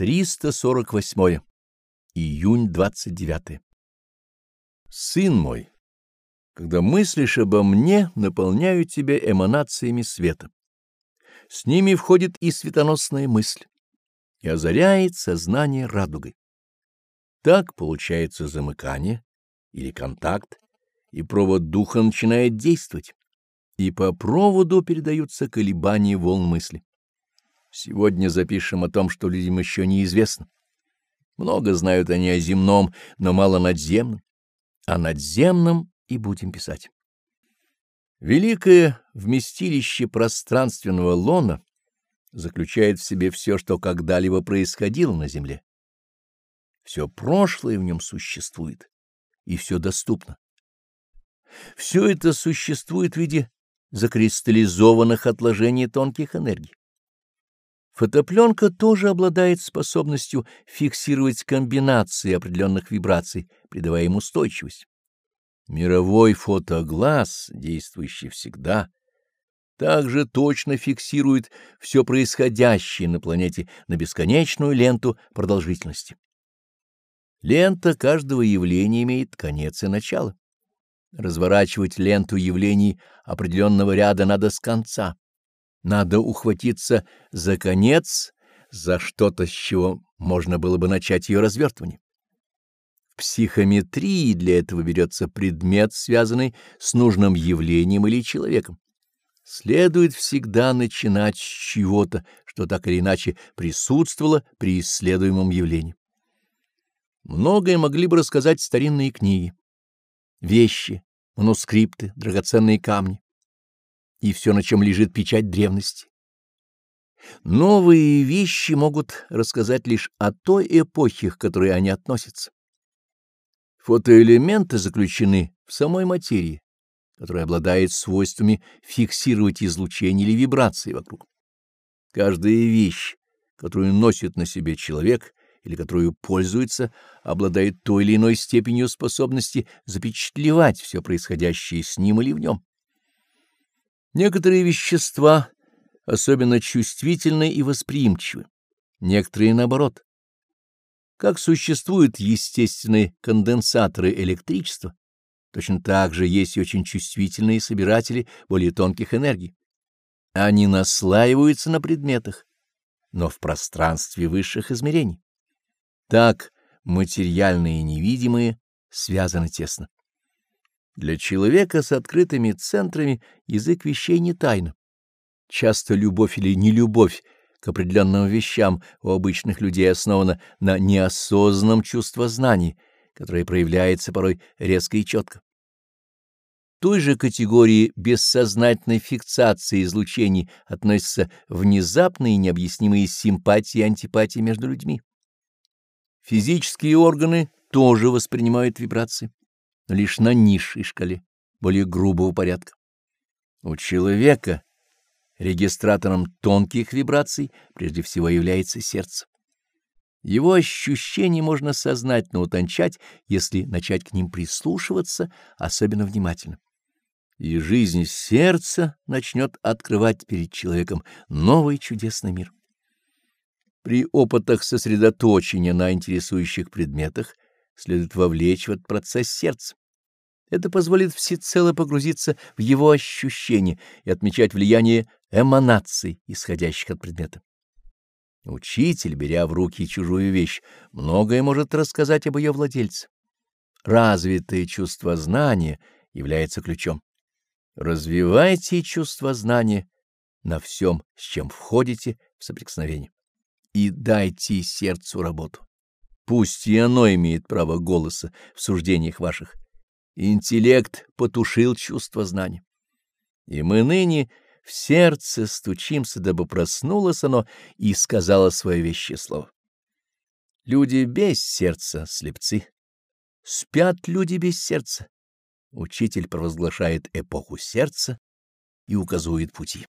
348. Июнь 29. Сын мой, когда мыслишь обо мне, наполняю тебя эманациями света. С ними входит и светоносная мысль, и озаряет сознание радугой. Так получается замыкание или контакт, и провод духа начинает действовать, и по проводу передаются колебания волн мысли. Сегодня запишем о том, что людям еще неизвестно. Много знают они о земном, но мало надземном. О надземном и будем писать. Великое вместилище пространственного лона заключает в себе все, что когда-либо происходило на Земле. Все прошлое в нем существует, и все доступно. Все это существует в виде закристаллизованных отложений тонких энергий. Фотопленка тоже обладает способностью фиксировать комбинации определенных вибраций, придавая им устойчивость. Мировой фотоглаз, действующий всегда, также точно фиксирует все происходящее на планете на бесконечную ленту продолжительности. Лента каждого явления имеет конец и начало. Разворачивать ленту явлений определенного ряда надо с конца. Надо ухватиться за конец, за что-то, с чего можно было бы начать ее развертывание. В психометрии для этого берется предмет, связанный с нужным явлением или человеком. Следует всегда начинать с чего-то, что так или иначе присутствовало при исследуемом явлении. Многое могли бы рассказать старинные книги, вещи, манускрипты, драгоценные камни и все, на чем лежит печать древности. Новые вещи могут рассказать лишь о той эпохе, к которой они относятся. Фотоэлементы заключены в самой материи, которая обладает свойствами фиксировать излучение или вибрации вокруг. Каждая вещь, которую носит на себе человек или которую пользуется, обладает той или иной степенью способности запечатлевать все происходящее с ним или в нем. Некоторые вещества особенно чувствительны и восприимчивы, некоторые наоборот. Как существуют естественные конденсаторы электричества, точно так же есть и очень чувствительные собиратели более тонких энергий. Они наслаиваются на предметах, но в пространстве высших измерений. Так материальные и невидимые связаны тесно. Для человека с открытыми центрами язык вещей не тайна. Часто любовь или нелюбовь к определенным вещам у обычных людей основана на неосознанном чувствознании, которое проявляется порой резко и четко. той же категории бессознательной фиксации излучений относятся внезапные и необъяснимые симпатии и антипатии между людьми. Физические органы тоже воспринимают вибрации лишь на низшей шкале, более грубого порядка. У человека регистратором тонких вибраций прежде всего является сердце. Его ощущения можно сознательно утончать, если начать к ним прислушиваться особенно внимательно. И жизнь сердца начнет открывать перед человеком новый чудесный мир. При опытах сосредоточения на интересующих предметах следует вовлечь в этот процесс сердце. Это позволит всецело погрузиться в его ощущения и отмечать влияние эманаций, исходящих от предмета. Учитель, беря в руки чужую вещь, многое может рассказать об ее владельце. Развитое чувство знания является ключом. Развивайте чувство знания на всем, с чем входите в соприкосновение, и дайте сердцу работу. Пусть и оно имеет право голоса в суждениях ваших, Интеллект потушил чувство знания. И мы ныне в сердце стучимся, дабы проснулось оно и сказала свое вещее слово. Люди без сердца — слепцы. Спят люди без сердца. Учитель провозглашает эпоху сердца и указывает пути.